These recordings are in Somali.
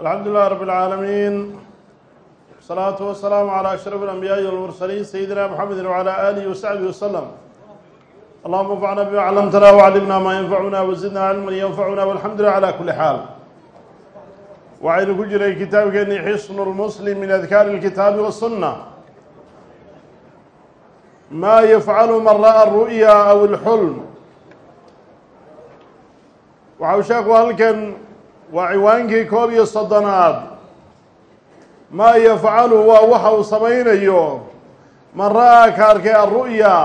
alxamdu lilah rab اlcaalamiin wsalaatu wasalaamu calى ashraf اlanbiyaaءi walmursaliin sayidina mxamedi wعalى alihi wasaxbihi waslm allahuma anfacna bima clamtana wclimna maa yanfacuna wazidna cilman yanfacuna walxamdu lilah calى kuli xaal waxaynu ku jiray kitaabkeeni xisnu lmuslim min adkaari اlkitaabi waالsuna ma yafcalu man ra'a ru'ya aw اlxulm waxau sheekhu halkan waa ciwaankii koob iyo soddonaad maa yafcalu waa waxa uu samaynayo. Man ra'aa ka arkay alru'ya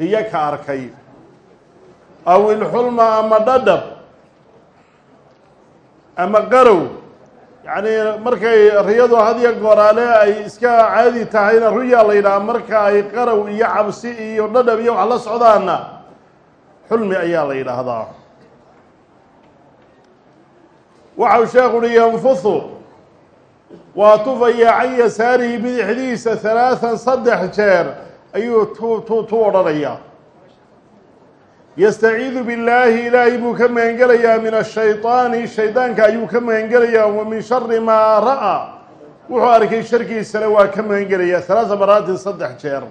riyo ka arkay. Aw ilxulma ama dhadhab ama qarow yacnii markay riyadu hadiyo gooraale ay iska caadi tahayna ruya la yidhaha marka ay qarow iyo cabsi iyo dhadhab iyo wax la socdaana xulmi ayaa la yidhaahdaa waxau sheekhu uhi yanfuhu waa tufayaa can yasaarihi bidixdiisa halaathan saddex jeer ayuu tu odhanayaa yastaciidu billaahi ilaahay buu ka magangelayaa min ashayطaani shaydaanka ayuu ka magangelayaa wa min shari maa ra'a wuxuu arkay sharkiisana waa ka magangelayaa halaatha maraatin saddex jeer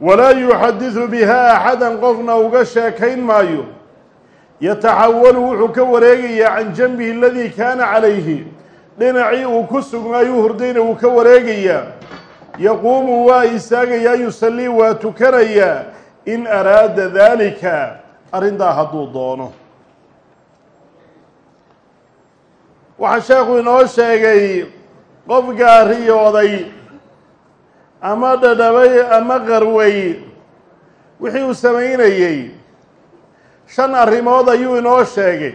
walaa yuxadidu biha axada qofna uga sheekayn maayo yataxawalu wuxuu ka wareegayaa can janbihi aladii kaana calayhi. Dhinacii uu ku sugnaayuu hurdayna wuu ka wareegayaa. Yaquumu waa istaagayaa yusallii waa tukanayaa. In araada daalika arrintaa hadduu doono. Waxaa sheekhu inoo sheegay qofkaa riyooday ama dhadhabay ama qarway wixii uu samaynayey shan arrimood ayuu inoo sheegay.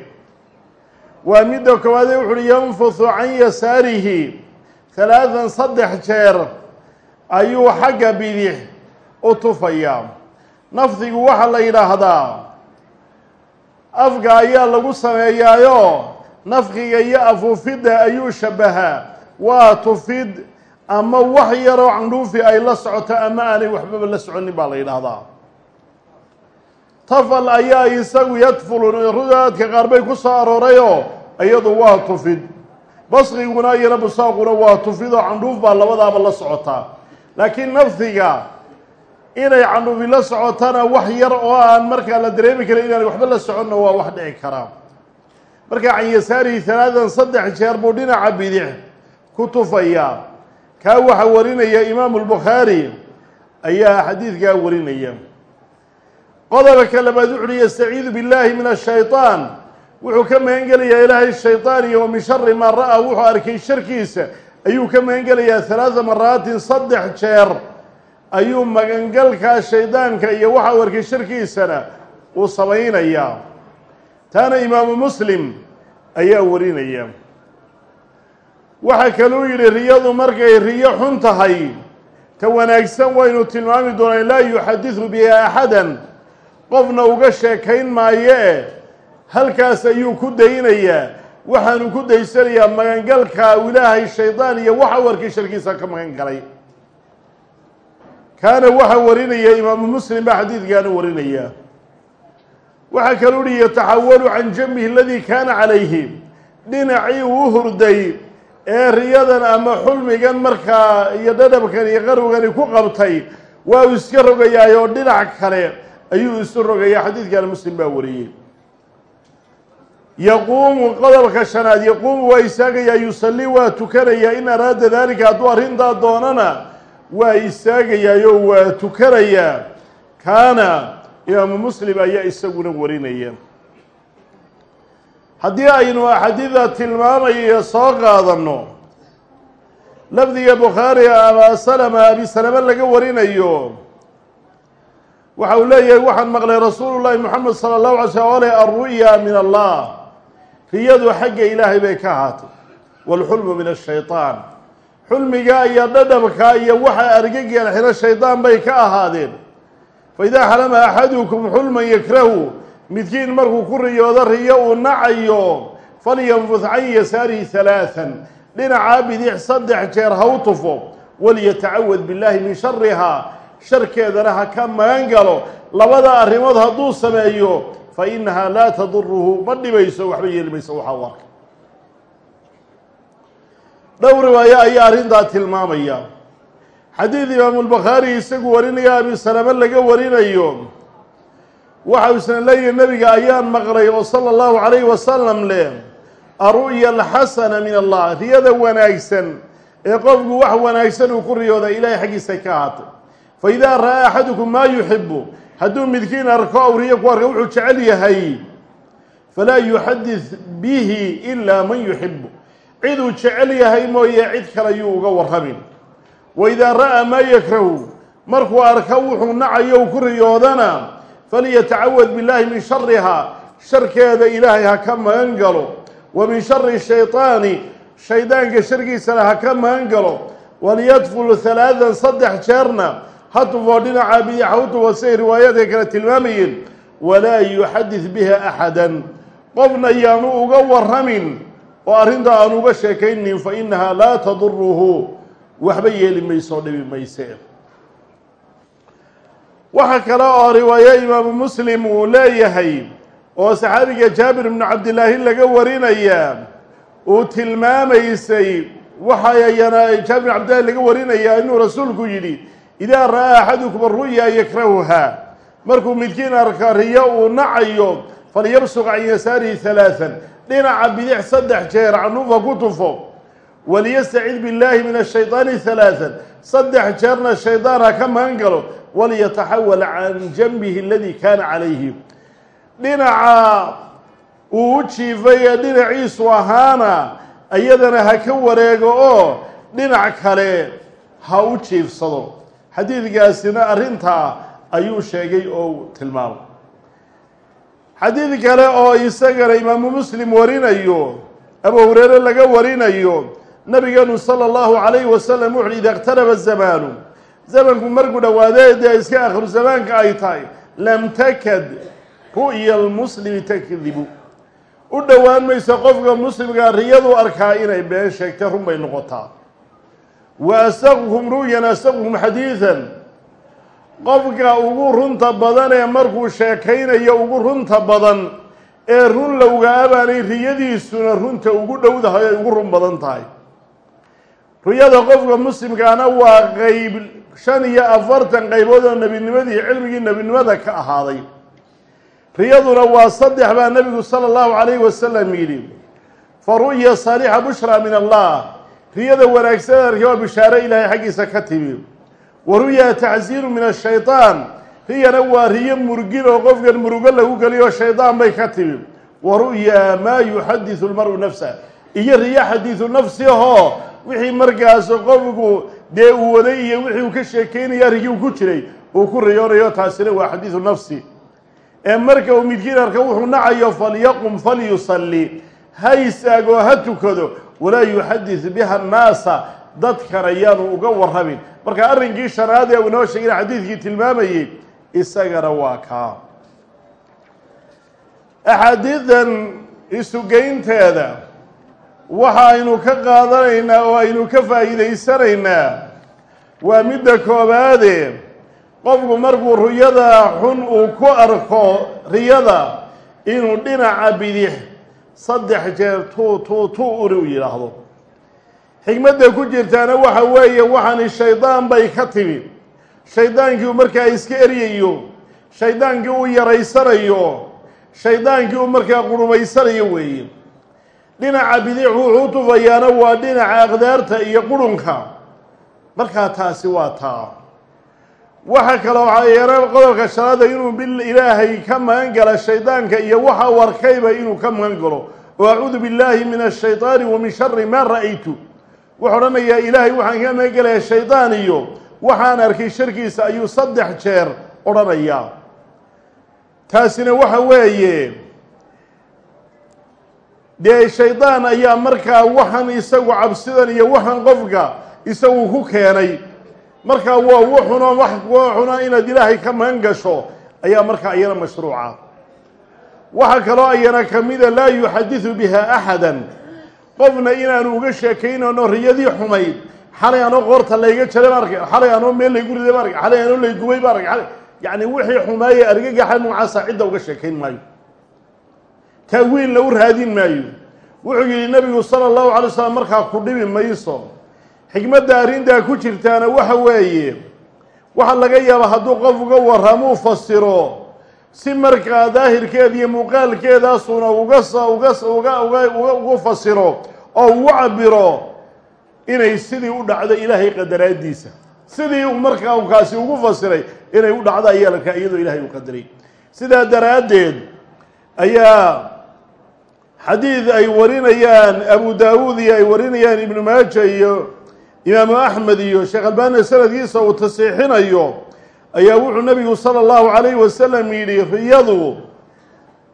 Waa midda koowaadee wuxu uhi yanfuhu can yasaarihi. Halaathan saddex jeer ayuu xagga bidix u tufayaa. Nafdigu waxaa la yidhaahdaa afka ayaa lagu sameeyaayo nafkiga iyo afuufidda ayuu shabbahaa waa tufid ama wax yaroo candhuufi ay la socoto ama aanay waxbaba la soconin baa la yidhaahdaa tafal ayaa isagu yadfulu rudaadka qaar bay ku soo aroorayoo iyadu waa tufid. Basqiguna iyana busaaquna waa tufid oo candhuuf baa labadaaba la socotaa. Laakiin nafdiga inay candhuufi la socotana wax yar oo aan markaa la dareemi karin inaanay waxba la soconna waa wax dhici karaa marka can yasaarihi halaadan saddex jeer buu dhinaca bidix ku tufayaa kaa waxaa warinaya imaamu lbukhaari ayaa xadiidkaa warinaya qodobka labaad wuxu uhi yastaciidu billahi min ashayطaan wuxuu ka magan gelayaa ilaahay shayطaan iyo wa min shari maa ra'aa. Wuxuu arkay sharkiisa ayuu ka magan gelayaa halaada maraatin saddex jeer. Ayuu magangalkaa shaydaanka iyo waxa uu arkay sharkiisana uu samaynayaa taana imaamu muslim ayaa warinaya. Waxaa kaluu yidhi riyadu markay riyo xun tahay ta wanaagsan waynu tilmaami doonaa laa yuxadidu biha axada qofna uga sheekayn maaye halkaas ayuu ku daynayaa waxaanu ku daysanayaa magangalka ilaahay shaydaan iyo waxa u arkay sharkiisa ka magan galay. Kaana waxaa warinaya imaamu muslim baa xadiidkaana warinaya. Waxaa kaluu uhi yataxawalu can janbihi aladii kaana calayhi dhinacii uu hurday ee riyadan ama xulmigan markaa iyo dhadhabkan iyo qarowgani ku qabtay. Waa uu iska rogayaayoo dhinac kale ayuu isu rogayaa xadiidkana muslim baa wariyey. Yaquumu qodobka shanaad yaquumu waa istaagayaa yusallii waa tukanayaa in araada daalika hadduu arrintaa doonana waa istaagayaayoo waa tukanayaa kaana imaamu muslim ayaa isaguna warinaya. Haddii aynu axaadiida tilmaamaya soo qaadanno lafdiga bukhaari aba salama abi salama laga warinayo waxa uu leeyahay waxaan maqlay rasuulu llaahi moxamed sala allahu alay slm ole alru'ya min allah. Riyadu xagga ilaahay bay ka ahaatay. Waalxulmu min ashayطaan xulmiga iyo dhadhabka iyo waxa argagaxina shaydaan bay ka ahaadeen. Faidaa xalama axadukum xulman yakrahu midkiin markuu ku riyoodo riyo uu nacayo falyanfud can yasaarihi halaathan dhinacaa bidix saddex jeer ha u tufo waliyatacawad billahi min sharihaa sharkeedana ha ka magan galo labada arrimood hadduu sameeyo fa innahaa laa taduruhu ma dhibayso waxba yeeli mayso waxaa u arkay. Dhowr riwaayo ayaa arrintaa tilmaamaya. Xadiid imaamulbakhaari isagu warinaya abi salame laga warinayo. Waxa uu isna leeyahay nebiga ayaan maqlay oo sala allahu calayhi wasalam leh aru'ya alxasana min allah riyada wanaagsan ee qofku wax wanaagsan uu ku riyooda ilaahay xaggiisa ka ahaatay fa idaa ra'aa axadukum maa yuxibu hadduu midkiin arko aw riyo ku arka wuxuu jecel yahay. Falaa yuxadid bihi ilaa man yuxibu ciduu jecel yahay mooye cid kale yuu uga warramin. Wa idaa ra'aa maa yakrahu. Markuu arka wuxuu nacayo u ku riyoodana falyatacawad billaahi min sharihaa sharkeeda ilaahay ha ka magan galo wa min shari shayطaani shaydaanka sharkiisana ha magan galo waliyadful halaadan saddex jeerna ha tufoo dhinaca bidixa u tufo siay riwaayadka kale tilmaamayeen walaa yuxadid biha axadan. Qofna yaanu uga warramin oo arrintaa aan uga sheekaynin fa innahaa laa taduruhu waxba yeeli mayso dhibi mayse. Waxaa kale oo riwaayo imaamu muslim uu leeyahay oo saxaabiga jaabir ibnu cabdilaahi laga warinaya uu tilmaamaysay waxayana jaabir ibn cabdillahi laga warinayaa inuu rasuulku yidhi idaa ra'aa axadukum aru'ya yakrahuha markuu midkiin arka riyo uu nacayo falyabsuq can yasaarihi halaaan dhinaca bidix saddex jeer canuufa ku tufo waliyastacid billaahi min ashayطaani halaaan saddex jeerna shaydaan ha ka magan galo waliyataxawal can janbihi aladii kaana calayhi dhinaca uu u jiifay ee dhinaciisu ahaana iyadana ha ka wareego oo dhinac kale ha u jiifsado xadiidkaasina arrintaa ayuu sheegay oo tilmaamay. Xadiid kale oo isagana imaamu muslim warinayo abu hureyre laga warinayo nabigeenu sala allahu calayhi wasalam wuxuuhi ida اqtaraba zamaanu. Zamanku markuu dhowaadee dee iska akhiru zamaanka ay tahay lam takad ru'ya lmuslimi takdibu. U dhowaan mayso qofka muslimkaa riyadu arkaa inay been sheegtay run bay noqotaa wa asaqhum ru'yan asaqhum xadiidan qofka ugu runta badan ee markuu sheekaynayo ugu runta badan ee run lowgaa baanay riyadiisuna runta ugu dhowdahay ay ugu run badan tahay. Riyada qofka muslimkaana waa qeyb shan iyo afartan qaybood oo nebinimadii cilmigii nebinimada ka ahaaday. Riyaduna waa saddex baa nebigu sala allahu calayhi wasalam yidhi fa ru'ya saalixa bushra min allah riyada wanaagsan arki waa bishaaro ilaahay xaggiisa ka timi. Wa ru'ya tacsiiru min ashayطaan riyana waa riyo murgin oo qofkan murugo lagu geliyo shaydaan bay ka timi. Wa ru'ya maa yuxadisu lmaru nafsa. Iyo riyo xadiidu nafsi ahoo wixii markaas qofku dee uu waday iyo wixii uu ka sheekeynaya uu ku jiray uu ku riyoonayo taasina waa xadiidu nafsi. Ee marka uu midkiin arka wuxuu nacayo falyaqum falyusalli. Ha ha tukado walaa yuxadis biha annaasa dadkan ayaanu uga warramin marka arrinkii shanaad ee uu inoo sheegay xadiidkii tilmaamayey isagana waa kaa. Axaadiidan isugeynteeda waxa aynu ka qaadanaynaa oo aynu ka faa'iidaysanaynaa waa midda koobaade. Qofku markuu riyada xun uu ku arko riyada inuu dhinaca bidix saddex jeer tuu tuu tuu uri u yidhaahdo. Xikmadda ku jirtaana waxa weeye waxani shaydaan bay ka timi. Shaydaankii uu markaa iska eryayo shaydaankii uu yaraysanayo shaydaankii uu markaa qurumaysanayo weeye. Dhinaca bidix wuxuu tufayaana waa dhinaca aqdaarta iyo qurunka markaa taasi waa taa waxa kaloo yeera qodobka shanaada inuu bil ilaahay ka magan gala shaydaanka iyo waxa uu arkayba inuu ka magan galo. Oo acuudu billaahi min ashayطaani wa min shari maa ra'aytu. Wuxuu odhanayaa ilaahay waxaan ka magan gelayaa shaydaan iyo waxaan arkay sharkiisa ayuu saddex jeer odhanayaa. Taasina waxa weeye dee shaydaan ayaa markaa waxan isagu cabsidan iyo waxan qofka isagu ku keenay markaa waa wuxuno wax wuxuna inaad ilaahay ka magan gasho ayaa markaa iyana mashruuca. Waxaa kaloo ayana kamida laa yuxadidu biha axadan. Qofna inaanu uga sheekaynano riyadii xumayd xalay anoo qoorta layga jaray ba arkay xalay anoo meel laygu riday ba arkay xalay anoo laygubay ba arkay yacni wixii xumeeye argagaxa noocaasa cidda uga sheekayn maayo. Taawiilna u raadin maayo. Wuxuu yidhi nebigu sala allahu calay wasalam markaa ku dhibi mayso xikmadda arrintaa ku jirtaana waxa weeye waxaa laga yaabaa hadduu qof uga warramuu fasiro si markaa daahirkeeda iyo muuqaalkeedaasuna ugu fasiro oo ugu cabiro inay sidii u dhacdo ilaahay qadaraaddiisa. Sidii markaa kaasi ugu fasiray inay u dhacdo ayaa iyadoo ilaahay u qadaray. Sidaa daraaddeed ayaa xadiid ay warinayaan abu daawuud iyo ay warinayaan ibnu maaja iyo imaamu axmed iyo sheekh albaani sanadkiisa uu tasiixinayo ayaa wuxuu nabigu sala allahu calayhi wasalam yidhi riyadu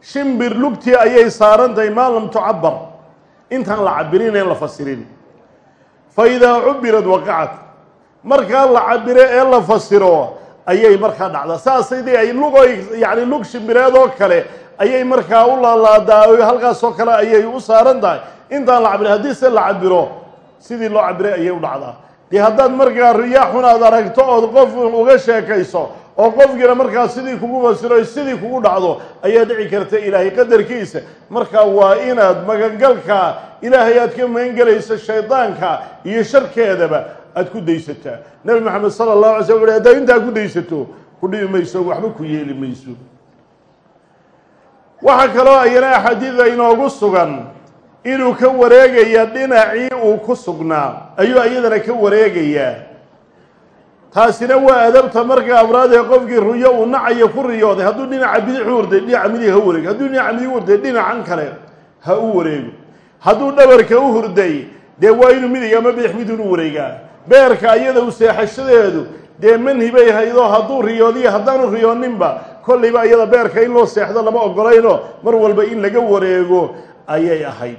shimbir lugtii ayay saaran tahay maa lam tucabar intaan la cabirin en la fasirin. Fa idaa cubirad waqacat markaa la cabiro ee la fasiro ayay markaa dhacdaa. Saasaydii ay lugoy yacni lug shimbireed oo kale ayay markaa u laalaadaa halkaasoo kale ayay u saaran tahay intaan la cabirin haddii se la cabiro sidii loo cabiray ayay u dhacdaa. Dee haddaad markaa riyaaxun aad aragto ood qof uga sheekayso oo qofkiina markaa sidii kugu fasiro sidii kugu dhacdo ayaa dhici karta ilaahay qadarkiisa. Markaa waa inaad magangalka ilaahay aad ka magangelayso shaydaanka iyo sharkeedaba aad ku daysataa. Nebi maxamed sala allahu alay slam wuxu haddaad intaa ku daysato ku dhibi mayso waxba ku yeeli mayso. Waxaa kaloo ayana axaadiida inoogu sugan inuu ka wareegaya dhinacii uu ku sugnaa. Ayuu iyadana ka wareegayaa taasina waa adabta marka abraad ee qofkii ruyo uu nacayo ku riyooday. Hadduu dhinaca bidix u warday dhinaca midig ha wareego hadduu dhinaca midig u warday dhinacan kale ha u wareego hadduu dhabarka u hurday dee waa inuu midig ama bidix midun u wareegaa. Beerka iyada u seexashadeedu dee manhi bay haydoo hadduu riyoodiyo haddaanu riyooninba kollayba iyada beerka in loo seexdo lama ogolayno mar walba in laga wareego ayay ahayd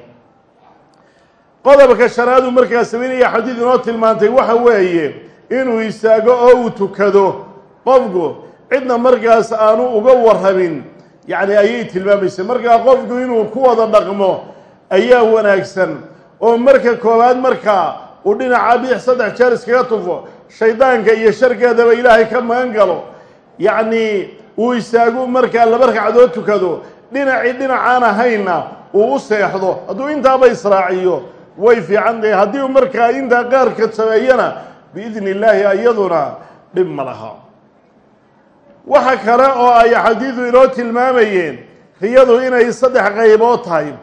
qodobka shanaadu markaa samaynaya xadiid inoo tilmaantay waxa weeye inuu istaago oo uu tukado qofku cidna markaas aanu uga warramin yacni ayay tilmaamaysa. Markaa qofku inuu ku wada dhaqmo ayaa wanaagsan. Oo marka koowaad markaa uu dhinaca bidix saddex jeer iskaga tufo shaydaanka iyo sharkeedaba ilaahay ka magan galo. Yacnii uu istaagu markaa laba ragcadood tukado dhinacii dhinacaan ahaynna uu u seexdo. Hadduu intaaba israaciyo way fiican tahay haddii uu markaa intaa qaarka sameeyana biidni illaahi iyaduna dhib ma laha. Waxa kale oo ay xadiidu inoo tilmaamayeen riyadu inay saddex qaybood tahay.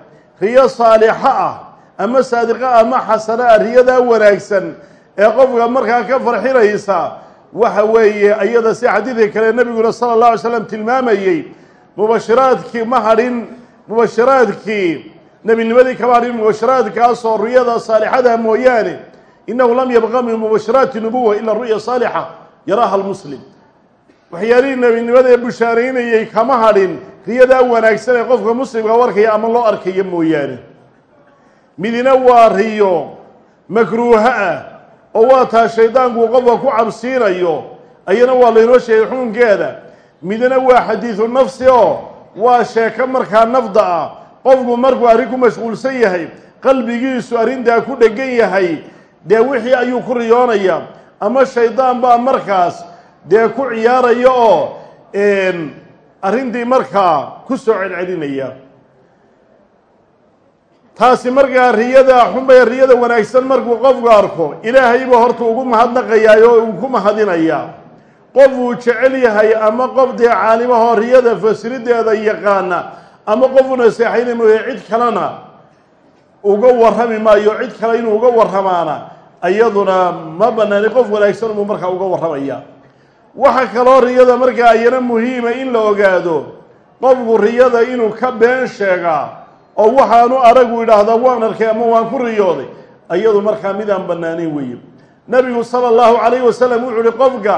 Riyo saalixo ah ama saadiqo ama xasano ah riyadaa wanaagsan ee qofka markaa ka farxinaysa waxa weeye iyada si xadiidka kale nebiguna sala allah alay slam tilmaamayey mubashiraadkii ma hadhin mubashiraadkii nebinimadii kama hadhin mubashiraadkaasoo ruyada saalixada mooyaane inahu lam yabqa min mubashiraati nubuwa ila ru'ya saalixa yaraaha almuslim. Waxyaalihii nebinimada ee bushaaraynayey kama hadhin riyadaa wanaagsan ee qofka muslimka u arkaya ama loo arkaya mooyaane. Midina waa riyo makruuho ah oo waa taa shaydaanku qofka ku cabsiinayo ayana waa laynoo sheegay xukunkeeda. Midna waa xadiidu nafsi oo waa sheeko markaa nafda ah qofku markuu arrin ku mashquulsan yahay qalbigiisu arrintaa ku dhegan yahay dee wixii ayuu ku riyoonaya? Ama shaydaan baa markaas dee ku ciyaaraya oo arrintii markaa ku soo celcelinaya? Taasi markaa riyada xunbay riyada wanaagsan markuu qofku arko ilaahayba horta ugu mahadnaqayaa oo uu ku mahadinayaa qof uu jecel yahay ama qof dee caalimahoo riyada fasirideeda yaqaana ama qof u naseexayna mooye cid kalena uga warrami maayo cid kale inuu uga warramaana iyaduna ma banaani qof wanaagsan buu markaa uga warramaya. Waxa kaloo riyada markaa ayana muhiima in la ogaado qofku riyada inuu ka been sheegaa oo waxaanu aragu idhaahdaa waan arkay ama waan ku riyooday iyadu markaa midaan bannaanayn weeye. Nabigu sala allahu calayhi wasalam wuxuu uhi qofka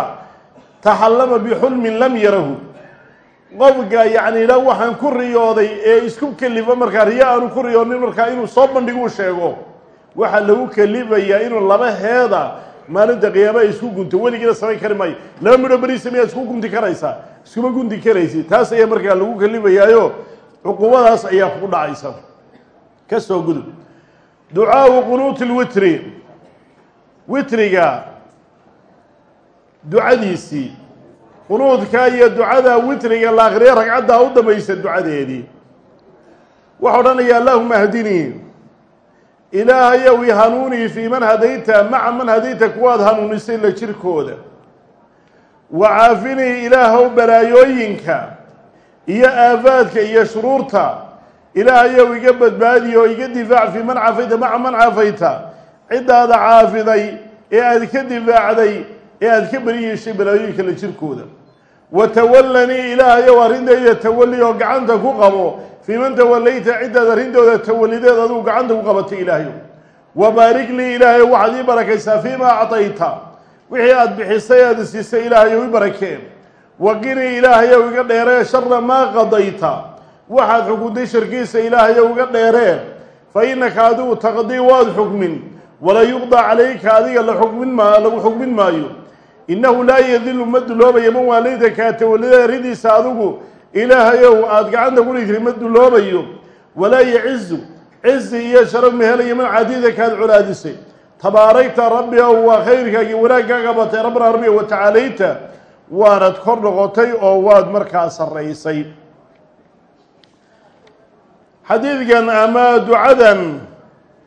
taxallama bixulmin lam yarahu qofka yacni la waxaan ku riyooday ee isku kelifa markaa riyo aanu ku riyoonin markaa inuu soo bandhigu sheego. Waxaa lagu kelifayaa inuu laba heeda maalinta qiyaama ay isku gunto. Weligiina samayn kari maayo laba midho beriisa miyaad isku gunti karaysaa iskuma gunti karaysi. Taas ayaa markaa lagu kelifayaayo cuquubadaas ayaa kugu dhacaysa. Ka soo gudub. Ducaau qunuuti lwitri witriga ducadiisii qunuudka iyo ducada witriga la akriya ragcaddaa u dambaysa ducadeedii. Waxau odhanaya allahuma hdinii ilaahayow i hanuunii fii man hadayta maca man hadayta kuwaad hanuunisay la jirkooda. Wa caafinii ilaahow balaayooyinka iyo aafaadka iyo shuruurta. Ilaahayow iga badbaadiy oo iga difaac fii man cafayta maca man cafayta. Ciddaada caafiday ee aad ka difaacday ee aad ka beri yeeshay balaayooyinka la jirkooda wa tawallanii ilaahayow arrintayda tawalli oo gacanta ku qabo fii man tawallayta ciddaad arrintooda tawallideed aduu gacanta ku qabatay ilaahayow wa baarig lii ilaahayow waxaad ii barakaysaa fiimaa actayta wixii aad bixisay aad siisay ilaahayow i barakeen waqinii ilaahayow iga dheeree shara maa qadayta waxaad xukuntay sharkiisa ilaahayow iga dheeree fa innaka adigu taqdii waad xukmin walaa yuqdaa calayka adiga lagu xukmin maayo innahu laa yadilu ma duloobayo man waalayda kaa tawallida ridiisa adigu ilaahayow aada gacanta ku dhigtay ma duloobayo walaa yacizu cizi iyo sharaf ma man caadida kaad colaadisay tabaaragta rabbi ow waa khayrkaagii wanaaggaaga batay rabbana rabbiga wa tacaalayta waanad kor noqotay oo waad markaa sarraysay. Xadiidkan ama ducadan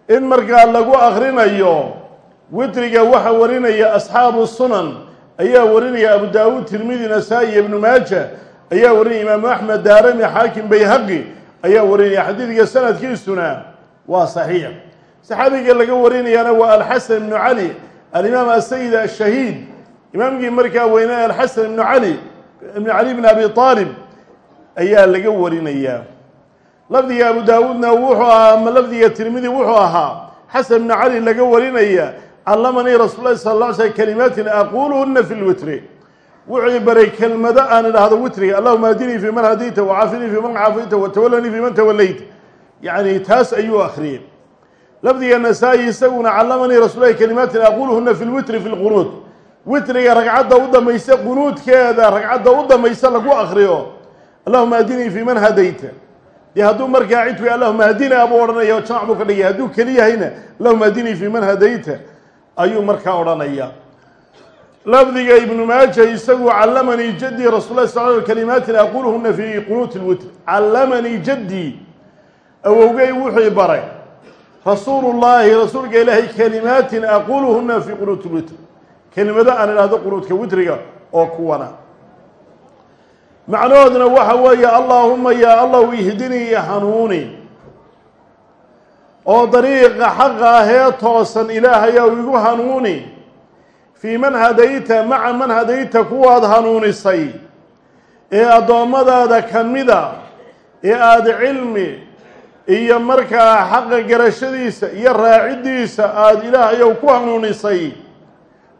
in markaa lagu akrinayo witriga waxa warinaya asxaabu sunan ayaa warinaya abu daawuud tirmidi nasaa-i ibnu maaja ayaa warinaya imaamu axmed daarami xaakim bayhaqi ayaa warinaya xadiidka sanadkiisuna waa saxiix. Saxaabiga laga warinayaana waa alxasan ibnu cali alimaam asayid ashahiid imaamkii markaa weynaa alxasan ibnu cali ibnu cali bn abi aalib ayaa laga warinayaa. Lafdiga abu daawuudna wuxuu ahaa ama lafdiga tirmidi wuxuu ahaa xasan ibnu cali laga warinaya callamanii rasuul lahi sal ly slm kalimaatin aquluhuna fi lwitri wuxuu baray kelmado aan idhaahdo witriga. Allahuma adinii fii man hadayta wacaafinii fii man caafayta watawallanii fii man tawallayta. Yacni taas ayuu akhriyey lafdiga nasaa-i isaguna callamanii rasuulahi kalimaatin aquluhuna fi lwitri fi lqunuud witriga ragcadda u damaysa qunuudkeeda ragcadda u damaysa lagu akriyo allahuma adinii fii man hadayta. Dee hadduu markaa cidku allahuma hadina buu odhanaya jamac buu ka dhigaya. Hadduu keli yahayna allahuma adinii fii man hadayta ayuu markaa odhanaya. Lafdiga ibnu maaja isagu callamanii jadii rasul lah sal kalimaatin aquluhuna fii qunuuti lwitr. Callamanii jaddii awowgay wuxuu baray. Rasuulu llaahi rasuulka ilaahay kalimaatin aquluhuna fii qunuuti lwitr. Kelimado aan idhaahdo qunuudka witriga oo kuwana. Macnahooduna waxa weeye allaahuma yaa allahu ihdinii hanuuni oo dariiqa xaqa ahee toosan ilaahayow igu hanuuni. Fii man hadayta maca man hadayta kuwaad hanuunisay. Ee addoommadaada ka mida ee aada cilmi iyo markaa xaqa garashadiisa iyo raaciddiisa aada ilaahayow ku hanuunisay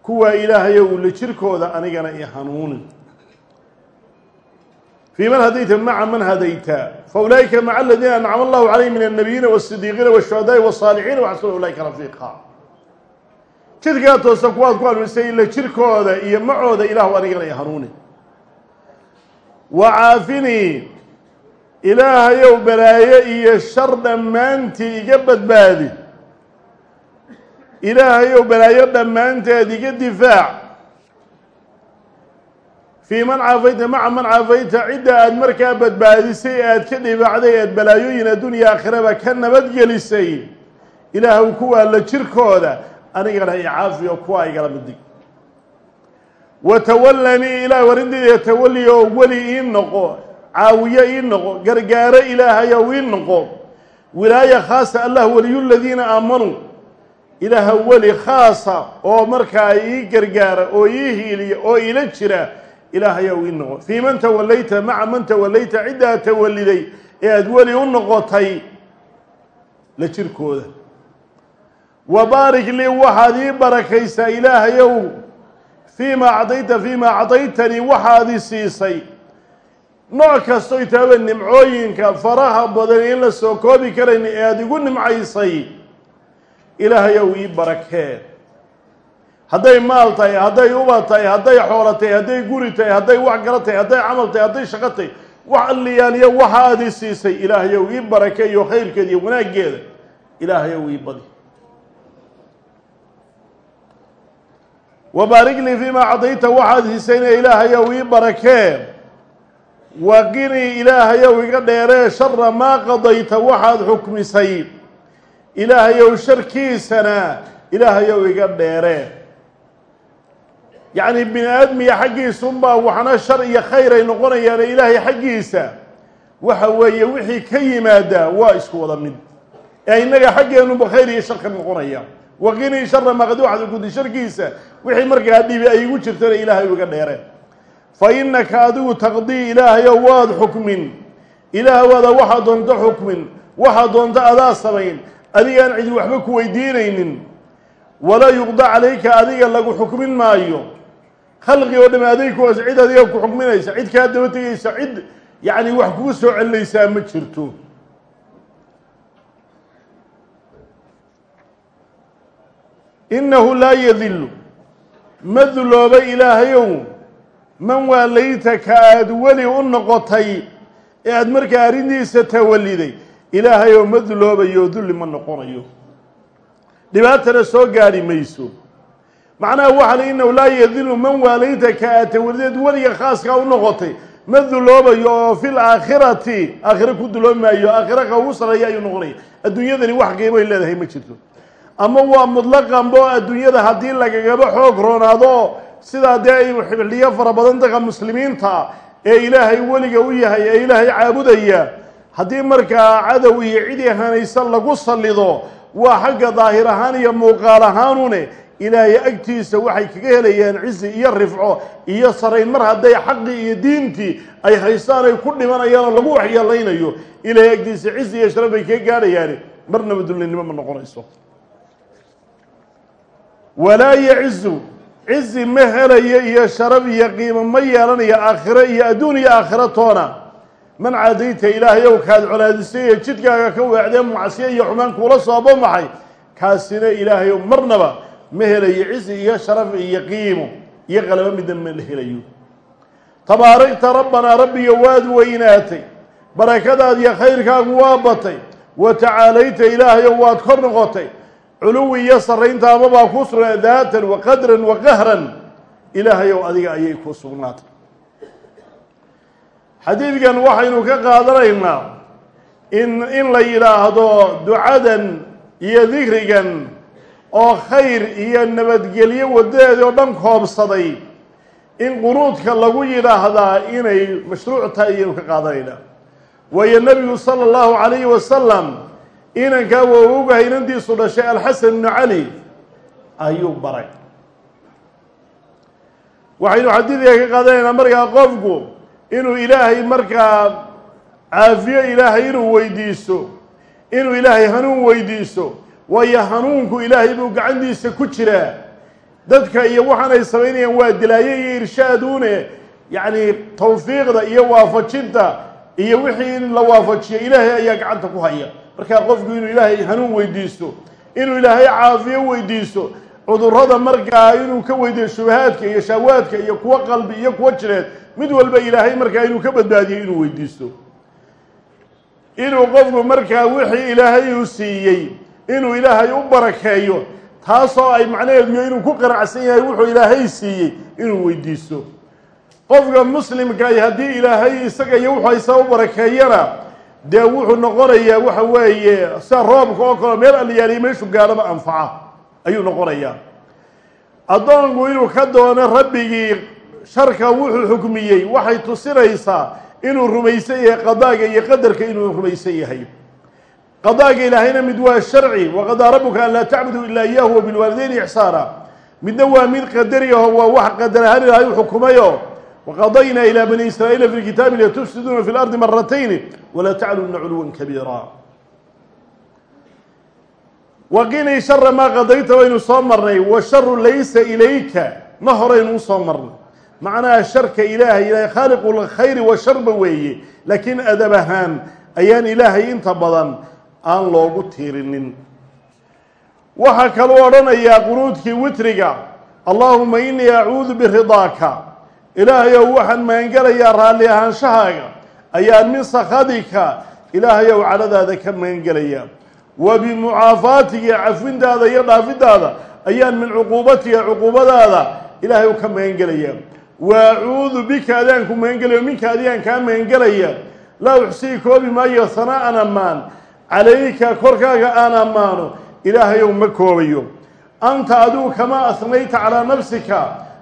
kuwaa ilaahayow la jirkooda anigana i hanuuni fii man hadayta maca man hadayta fa ulaa'ika maca aladiina ancama allahu calayhim min annabiyiina waasidiiqiina waashuhadaai wasaalixiina waxasuna ulaa'ika rafiiqa jidkaa toosa kuwaad ku hanuunisay ila jirkooda iyo macooda ilaahu anigana i hanuuni wa caafinii ilaahayow balaayo iyo shar dhammaantii iga badbaadi ilaahayow balaayo dhammaanteed iga difaac fii man caafayta maca man caafayta cidda aada markaa badbaadisay aad ka dhibaacday aad balaayooyin addunya aakhiraba ka nabadgelisay ilaahu kuwaa la jirkooda anigana icaafi oo kuwaa igala midig wa tawallanii ilaah arintayda tawalli oo weli ii noqo caawiye ii noqo gargaaro ilaahayow ii noqo. Wilaaya khaasa allah weliyu ladiina aamanuu ilaaha weli khaasa oo markaa ii gargaara oo ii hiiliya oo ila jira ilaahayow ii noqo. Fii man tawallayta maca man tawallayta ciddaa tawalliday ee aada weli u noqotay la jirkooda. Wa baarik lii waxaad ii barakaysaa ilaahayow fii maa acdayta fii maa acdaytanii waxaad i siisay. Nooc kastoy taaba nimcooyinka faraha badan in la soo koobi karayn ee aada igu nimcaysay ilaahayow ii barakee hadday maal tahay hadday ubad tahay hadday xoolo tahay hadday guri tahay hadday wax gala tahay hadday camal tahay hadday shaqo tahay wax alliyaaliya waxa aad i siisay ilaahayow ii barakeeyo khayrkeeda iyo wanaaggeeda ilaahayow ii badi. Wabaarik lii fii maa cadayta waxaad hisayna ilaahayow ii barakee waqinii ilaahayow iga dheeree shara maa qadayta waxaad xukmisay. Ilaahayow sharkiisana ilaahayow iga dheeree yacni bini aadmiga xaggiisunbaa waxna shar iyo khayr ay noqonayaane ilaahay xaggiisa. Waxa weeye wixii ka yimaada waa isku wada mid. Ee innaga xaggeenuba khayr iyo shar ka noqonaya. Waqinii shara maqdi waxda gudi sharkiisa wixii markaa dhibi ay igu jirtana ilaahay iga dheereen fa innaka adigu taqdii ilaahayow waad xukmin. Ilaahwaada waxaa doonto xukmin waxaa doonto adaa samayn adigaan cidi waxba ku weydiinaynin. Walaa yuqda calayka adiga lagu xukmin maayo khalqi oo dhami aday kuwaas cid adiga ku xukminaysa. Cid kaa daba tegaysa cid yacni wax kugu soo celinaysaa ma jirto. Innahu laa yadilu ma dulooba ilaahayow man waalayta ka aada weli u noqotay ee aada markaa arrintiisa tawalliday ilaahayow ma duloobayo dulli ma noqonayo. Dhibaatana soo gaadhi mayso macnaha waxa le innahu laa yadilu man waalayta ka aad tawallideed weliga khaaskaa u noqotay. Ma duloobayo oo fil aakhirati aakhire ku duloobi maayo aakhire ka ugu sarreeya ayuu noqonaya. Adduunyadani wax qiimoy leedahay ma jirto. Ama waa mutlaqanba oo adduunyada haddii lagagaba xoog roonaado sidaa dee ay xiliyo fara badan dadka muslimiinta ee ilaahay weliga u yahay ee ilaahay caabudaya haddii markaa cadow iyo cidi hanaysa lagu sallido waa xagga daahir ahaan iyo muuqaal ahaanune ilaahay agtiisa waxay kaga helayaan cizi iyo rifco iyo sarayn mar hadday xaqii iyo diintii ay haystaan ay ku dhimanayaan oo lagu waxyeelaynayo ilaahay agtiisa cizi iyo sharaf bay kaga gaadhayaani marnaba dullinimo ma noqonayso. Walaa yacizu cizi ma helayo iyo sharaf iyo qiimo ma yeelanayo aakhiro iyo adduun iyo aakhiro toona man cadayta ilaahayow kaad colaadisay ee jidkaaga ka weecdee macsiye iyo xumaan kuula sooba maxay? Kaasina ilaahayow marnaba ma helayo cizi iyo sharaf iyo qiimo iyo qalabo midna ma la helayo. Tabaaragta rabbanaa rabbiga waad weynaatay. Barakadaad iyo khayrkaagu waa batay. Wa tacaalayta ilaahayow waad kor noqotay. Culuwi iyo sarraynta amabaa kuu sugnaa daatan wa qadran wa qahran. Ilaahayow adiga ayay kuu sugnaatay. Xadiidkan waxaynu ka qaadanaynaa in in la yidhaahdo ducadan iyo dikrigan oo khayr iyo nabadgelyo waddadeedii oo dhan koobsaday in qunuudka lagu yidhaahdaa inay mashruuc tahay iyaynu ka qaadanaynaa waayo nebigu sala allahu calayhi wasalam inankaa waa ogahay inantiisu dhashay alxasan ibnu cali ayuu baray. Waxaynu xadiidka ka qaadanaynaa markaa qofku inuu ilaahay markaa caafiyo ilaahay inuu weydiiso inuu ilaahay hanuun weydiiso waayo hanuunku ilaahay buu gacantiisa ku jiraa. Dadka iyo waxaan ay samaynayaan waa dilaaye iyo irshaaduune yacni tawfiiqda iyo waafajinta iyo wixii la waafajiyo ilaahay ayaa gacanta ku haya. Markaa qofku inuu ilaahay hanuun weydiisto inuu ilaahay caafiyo weydiisto cudurrada markaa inuu ka weydiiyo shubahaadka iyo shahwaadka iyo kuwo qalbi iyo kuwo jireed mid walba ilaahay markaa inuu ka badbaadiyo inuu weydiisto. Inuu qofku markaa wixii ilaahay uu siiyey inuu ilaahay u barakeeyo taasoo ay macnaheedu inuu ku qanacsan yahay wuxuu ilaahay siiyey inuu weydiisto qofka muslimkaay haddii ilaahay isaga iyo wuxuu haysaa u barakeeyana dee wuxuu noqonayaa waxa weeye sida roobka oo kale meel aliyaaliyo meeshu gaadhaba anfaca ayuu noqonayaa. Addoonku inuu ka doono rabbigii sharka wuxuu xukmiyey waxay tusinaysaa inuu rumaysan yahay qadaaga iyo qadarka inuu rumaysan yahay qadaaga ilaahayna mid waa sharci waqadaa rabuka an laa tacbuduu ilaa iyaahu wabilwaalidayni ixsaana. Midna waa mid qadari aho waa wax qadar ahaan ilaahay u xukumayo. Waqadaynaa ilaa bani israa'iila fi lkitaabi latufsiduuna fi lardi maratayni walaa tacluna culuwan kabiira. Waqinii shara maa qadayta waynu soo marnay washaru laysa ilayka ma horaynu u soo marnay macnaha sharka ilaahay ilaahay khaaliqu lkhayri wa sharba weeye laakiin adab ahaan ayaan ilaahay inta badan aan loogu tiirinin. Waxaa kaluu odhanayaa qunuudkii witriga allaahuma inii acuudu biridaaka ilaahayow waxaan magangelayaa raalli ahaanshahaaga ayaan min sakadika ilaahayow cadhadaada ka magangelayaa wa bimucaafaatika cafintaada iyo dhaafidaada ayaan min cuquubatika cuquubadaada ilaahay ka magangelayaa wa acuudu bika adaan ku magangelaya minka adiyaan kaa magangelaya laa uxsii koobi maayo hanaa'an ammaan calayka korkaaga aan ammaano ilaahayow ma koobayo. Anta adigu kamaa asnayta calaa nafsika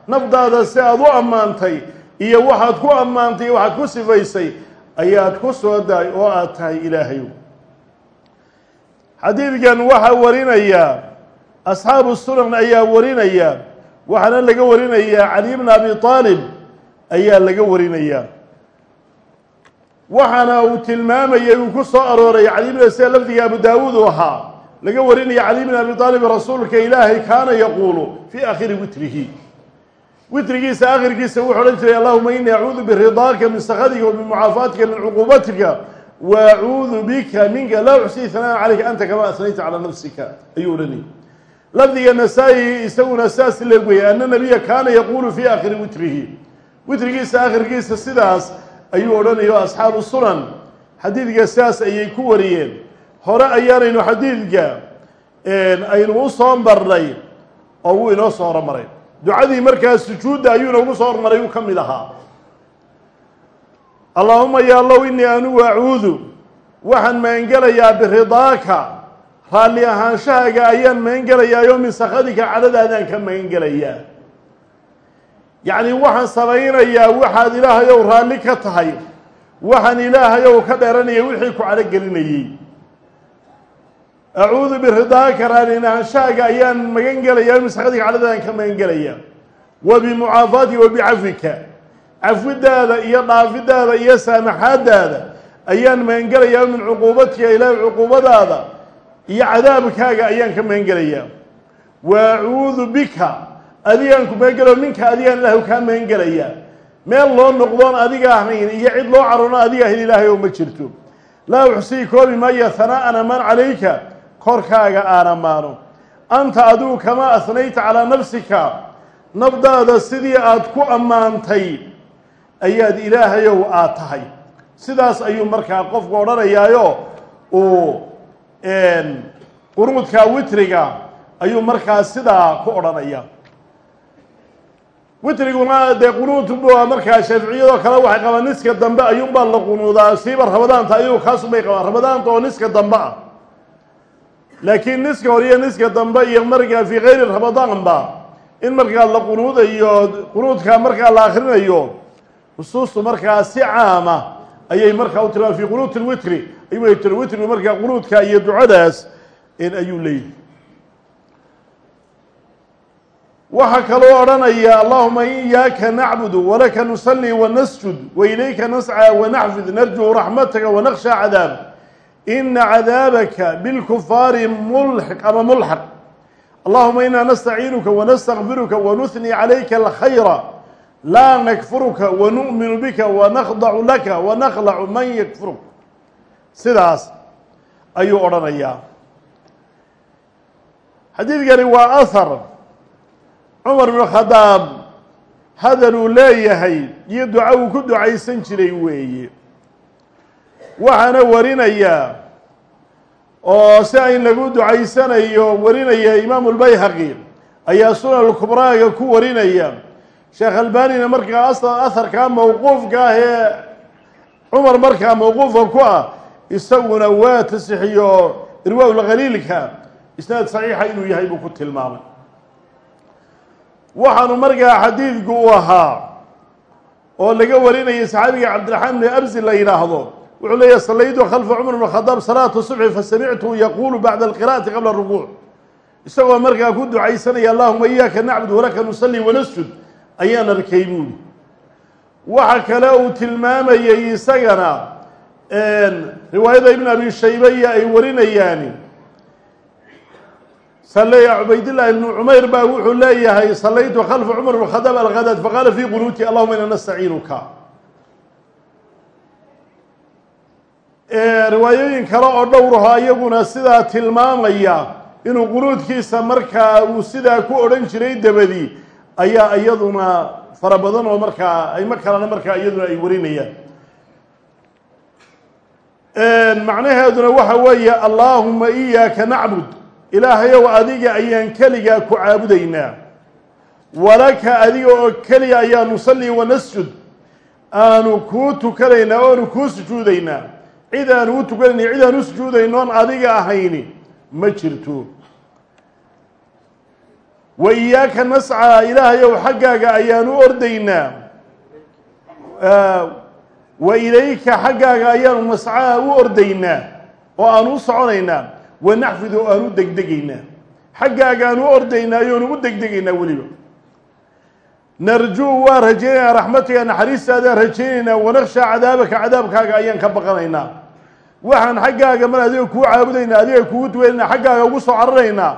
nafdaada si aad u ammaantay iyo waxaad ku ammaantay waxaad ku sifaysay ayaad ku soo daay oo aad tahay ilaahayow. Xadiidkan waxaa warinaya asxaabu sunan ayaa warinaya waxaana laga warinayaa cali bn abi aalib ayaa laga warinayaa waxaana uu tilmaamayay uu ku soo arooray cali bn sida lafdiga abu daawuud uu ahaa. Laga warinaya cali bn abi aalib rasuulka ilaahay kaana yaquulu fii akhiri witrihi. Witrigiisa akhirkiisa wuxuu odhan jiray allahuma ini acuudu biridaaka min sakhatika wa bimucaafaatika min cuquubatika wa acuudu bika minka laa uxsii hanaan calayka anta kama asnayta calaa nafsika. Ayuu odhanayay lafdiga nasaa-i isaguna saas leegweyay ana nabiya kaana yaquulu ayuu odhanayo asxaabu sunan xadiidka sidaas ayay ku wariyeen. Hore ayaanaynu xadiidka aynu u soo marnay oo wuu inoo soo hormaray. Ducadii markaa sujuudda ayuuna ugu soo hormaray uu ka mid ahaa. Allaahuma ya allow inii anugu acuudu waxaan maangelayaa biridaaka. Raalli ahaanshahaaga ayaan maangelayaayoo min sakadika cadhadaadaan ka maangelayaa yacni waxaan samaynayaa waxaad ilaahayow raalli ka tahay. Waxaan ilaahayow ka dheeranaya wixii ku cadho gelinayey acuudu biridaaka raalli ahaanshahaaga ayaan magan gelayaa min sakadika cadhadaadaan ka magan gelayaa. Wa bimucaafaatika wa bicafwika cafwidaada iyo dhaafidaada iyo saamaxaadaada ayaan magangelayaa min cuquubatika ilaahay cuquubadaada iyo cadaabkaaga ayaan ka magangelayaa wa acuudu bika adigaan ku magangelayo minka adigaan ilahay kaa magangelayaa meel loo noqdoon adiga ahayn iyo cid loo caroono adiga ahayn ilaahay oo ma jirto. Laa uxsii koobi maayo hanaa'an amaan calayka korkaaga aan ammaano anta adigu kamaa asnayta calaa nafsika nafdaada sidii aad ku ammaantay ayaad ilaahayow aad tahay. Sidaas ayuu markaa qofku odhanayaayo uu qunuudka witriga ayuu markaa sidaa ku odhanaya witriguna dee qunuudba markaa shaaficiyadoo kale waxay qabaan niska dambe ayuunbaa la qunuudaa. Siiba ramadaanta ayuu kaasubay qabaan. Ramadaanta oo niska dambe ah. Laakiin niska hore iyo niska dambe iyo markaa fii kayri ramadaanba in markaa la qunuudayo qunuudka markaa la akrinayo nusuustu markaa si caama ayay markaa u tilmaama fi qunuut lwitri. Ayuu tiri witrigu markaa qunuudka iyo ducadaas ayuu leeyahy waxaa kaloo odhanaya allahuma iyaaka nacbudu walaka nusalli wanasjud wailayka nascى wanaxfid narjuu raxmataka wanaksha cadaab ina cadaabaka bilkufaari mulxiq ama mulxaq allahuma ina nastaciinuka wanastakfiruka wanuhni calayka alkhayra laa nakfuruka wanu'minu bika wanakdacu laka wanakhlacu man yakfuruk. Sidaas ayuu odhanayaa. Xadiidkani waa ahar cumar bnu khadaab hadal uu leeyahay iyo duco uu ku ducaysan jiray weeye. Waxaana warinayaa oo si ayn lagu ducaysanayo warinaya imaamu lbayhaqi ayaa sunan kubraaga ku warinaya. Sheekh albanina markaa aharkaa mawquufka ah ee cumar markaa mawquufka ku ah isaguna waa tasixiyo irwaaulkhaliilka isnaad saxiixa inuu yahay buu ku tilmaamay waxaanu markaa xadiidku u ahaa oo laga warinayay saxaabiga cabdiraxmaan bni absi la yidhaahdo wuxuu leeyahy sallaytu khalfa cumar bn khadaab salaatu subxi fasamictu yaquulu bacda alqira'ati qabla rukuuc isagoo markaa ku ducaysanaya allahuma iyaaka nacbud walaka nusalli wanasjud ayaan arkay buuli waxa kale uu tilmaamayay isagana riwaayada ibn abi shaybaya ay warinayaani saleya cubaydillah ibnu cumayr baa wuxuu leeyahay sallaytu khalfa cumar bn khadaab alghadaad faqaala fi qunuuti allahuma ina nastaciinuka. Riwaayooyin kale oo dhowraho iyaguna sidaa tilmaamaya inuu qunuudkiisa markaa uu sidaa ku odhan jiray dabadi ayaa iyaduna fara badan oo markaa aymo kalena markaa iyaduna ay warinayaan. Macnaheeduna waxa weeye allaahuma iyaaka nacbud ilaahayow adiga ayaan keligaa ku caabudaynaa. Walaka adiga oo keliya ayaa nusalli wanasjud aanu kuu tukanaynaa oanu kuu sujuudaynaa. Cid aanu u tukanayni cid aan u sujuudaynoon adiga ahayni. Ma jirto. Wa iyaaka nascaa ilaahayow xaggaaga ayaan u ordaynaa. Wa ilayka xaggaaga ayaanu nascaa u ordaynaa oo aanu u soconaynaa wa naxfidu oo aan u degdegaynaa. Xaggaaga aan u ordaynaa ayoonu u degdegaynaa weliba. Narjuu waa rajaynaynaa raxmatiga naxariistaadaan rajaynaynaa wanakshaa cadaabaka cadaabkaaga ayaan ka baqanaynaa. Waxaan xaggaaga mar adiga kuu caabudaynaa adiga kugu duwanaynaa xaggaaga ugu soo cararaynaa.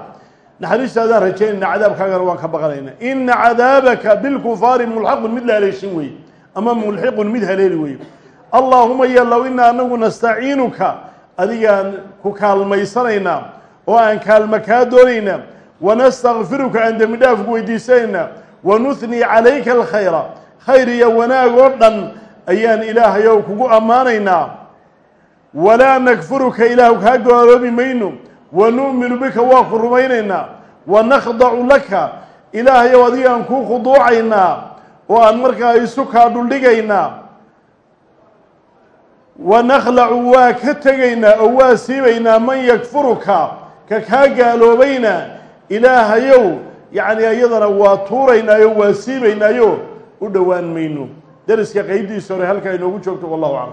Naxariistaadaan rajaynaynaa cadaabkaagana waan ka baqanaynaa. Ina cadaabaka bilkufaari mulxaqun mid la haleeshin weeye ama mulxiqun mid haleeli weeye. Allaahuma yallow inaa anagu nastaciinuka adigaan ku kaalmaysanaynaa oo aan kaalmo kaa doonaynaa wanastakfiruka aan dembi dhaaf ku weydiisanaynaa wanuhnii calayka alkhayra khayr iyo wanaag oo dhan ayaan ilaahayow kugu ammaanaynaa. Walaa nakfuruka ilaahu kaa gaaloobi mayno wanu'minu bika waa ku rumaynaynaa wanakhdacu laka ilaahayow adigaan kuu khuduucaynaa oo aan markaa isu kaa dhuldhigaynaa wanakhlacu waa ka tegaynaa oo waa siibaynaa man yakfuruka ka kaa gaaloobayna. Ilaahayow yacni iyadana waa tuuraynaayo waa siibaynaayo. U dhowaan mayno. Deriska qeybdiisa hore halkaa inoogu joogto wallahu aclam